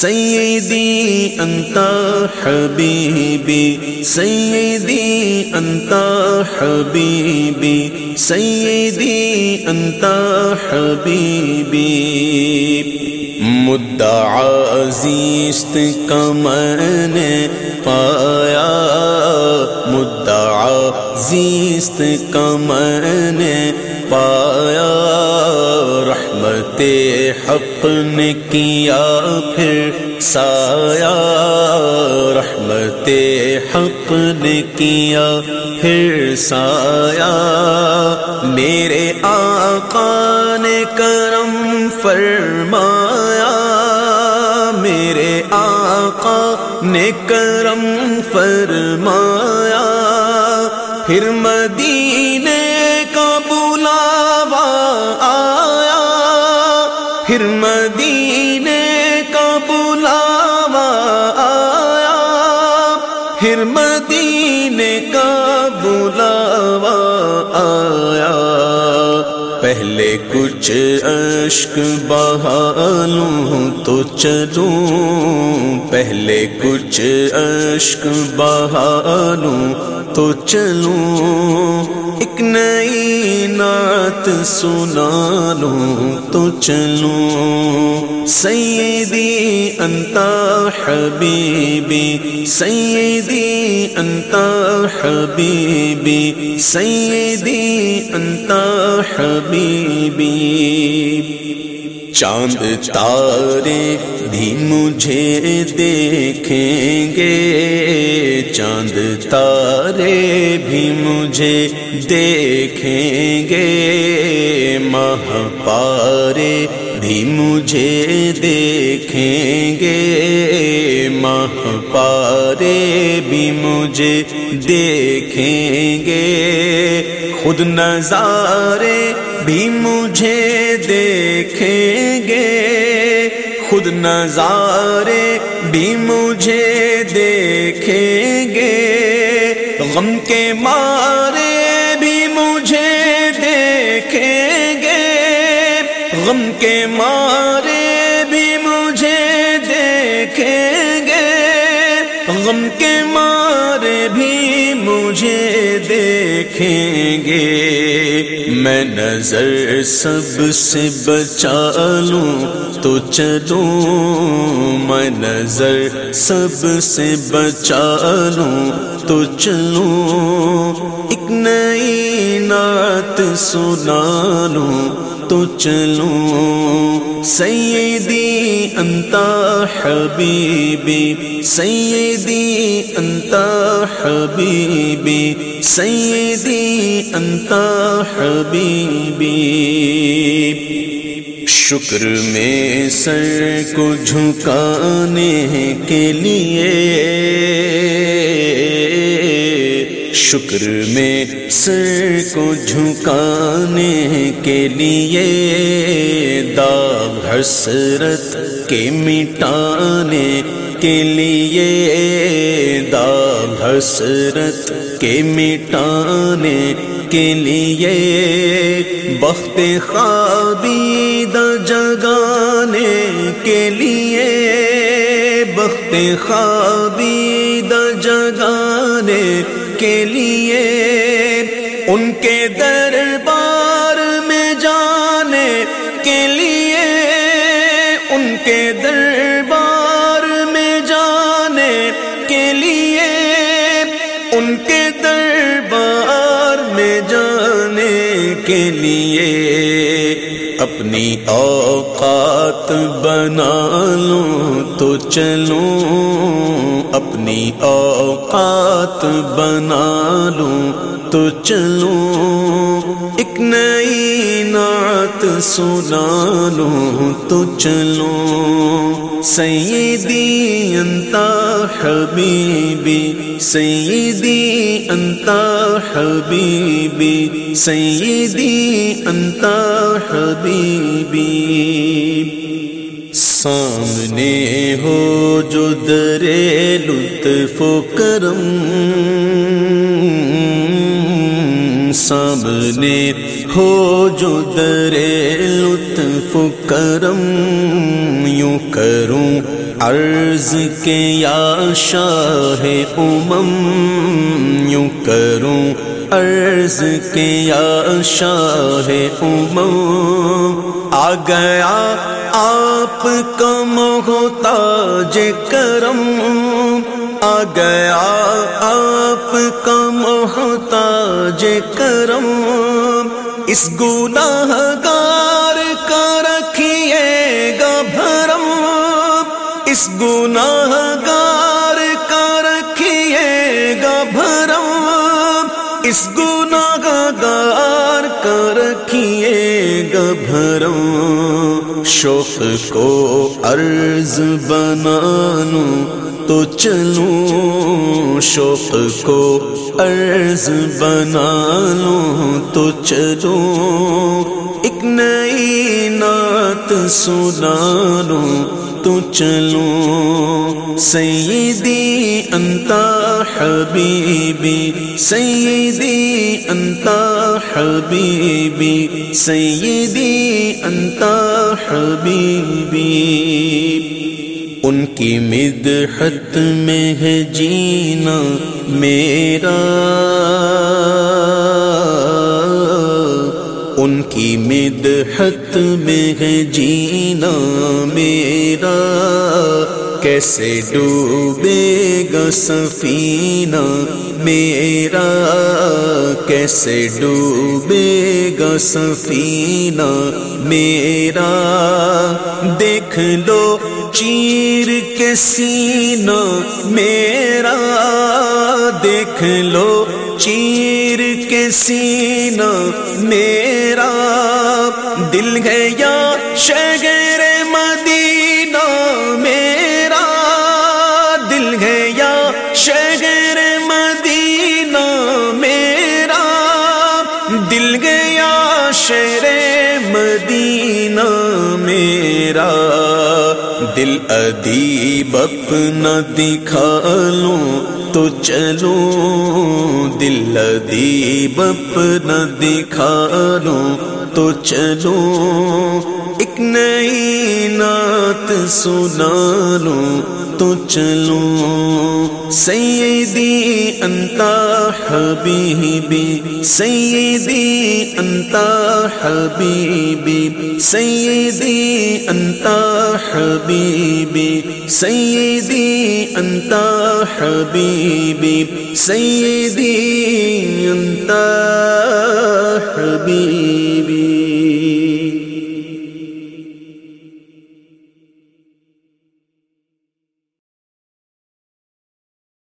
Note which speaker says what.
Speaker 1: سیدی انت حبیبی، سیدی انت حبیبی، سیدی انت حبیبی۔ مدعا عزیست کا میں نے پایا۔ مدعا عزیست کا میں نے پایا۔ رحمت حق نے کیا پھر؟ سایا رحمت حق نے کیا پھر؟ سایا میرے آقا نے کرم فرمایا۔ میرے آقا نے کرم فرمایا۔ پھر مدینے مدینے کا بلاوا آیا۔ پہلے کچھ اشک بہالوں تو چلوں۔ پہلے کچھ اشک بہالوں تو چلوں۔ ایک نئی نعت سنا لوں تو چلوں۔ سیدی انت حبیبی سیدی انت حبیبی سیدی انت حبیبی چاند تارے بھی مجھے دیکھیں گے، چاند تارے بھی مجھے دیکھیں گے۔ ماہ پارے بھی مجھے دیکھیں گے ماہ پارے بھی مجھے دیکھیں گے خود نظارے بھی مجھے دیکھیں گے خود نظارے بھی مجھے دیکھیں گے غم کے مارے غم کے مارے بھی مجھے دیکھیں گے غم کے مارے بھی مجھے دیکھیں گے میں نظر سب سے بچا لوں تو چلوں میں نظر سب سے بچا لوں تو چلوں ایک نئی نعت سنا لوں تو چلوں۔ سیدی انت حبیبی، سیدی انت حبیبی، سیدی انت حبیبی۔ شکر میں سر کو جھکانے کے لیے شکر میں سر کو جھکانے کے لیے داغ حسرت کے مٹانے کے لیے داغ حسرت کے مٹانے کے لیے بخت خوابید جگانے کے لیے بخت خوابید جگانے کے لیے ان کے دربار میں جانے کے لیے، ان کے دربار میں جانے کے لیے، ان کے دربار میں جانے کے لیے اپنی اوقات بنا لوں تو چلوں۔ اپنی اوقات بنا لوں تو چلوں، ایک نئی نعت سنا لوں تو چلوں۔ سیدی انت حبیبی، سیدی انت حبیبی، سیدی انت حبیبی۔ سامنے ہو جو درے لطف و کرم، سامنے ہو جو درے لطف کرم، یوں کروں عرض کے یا شاہ امم یوں کروں، عرض کے یا شاہ امم۔ آ گیا آپ کا محتاج کرم، آ گیا آپ کا محتاج کرم۔ اس گناہ گار اس گناہ گار کا رکھیے گا بھرم، اس گناہ گار کا رکھیے گا بھرم۔ شوق کو عرض بنانوں تو چلوں شوق کو عرض بنا تو چلوں ایک نئی نعت سنا لوں تو چلوں سیدی انتا حبیبی، سیدی انتا حبیبی، سیدی انتا حبیبی۔ ان کی مدحت میں ہے جینا میرا۔ ان کی مدحت میں ہے جینا میرا۔ کیسے ڈوبے گا سفینہ میرا؟ کیسے ڈوبے گا سفینہ میرا؟ دیکھ لو چیر کے سینہ میرا۔ دیکھ لو چیر سینہ میرا دل گیا شہر مدینہ میرا دل گیا شہر دل ادیب اپنا دکھا لوں تو چلوں دل ادیب اپنا دکھا لوں تو چلوں ایک نئی نعت سنا لوں تو چلوں سیدی انتا حبیبی، سیدی انتا حبیبی، سیدی انتا حبیبی، سیدی انتا حبیبی، سیدی انتا حبیبی۔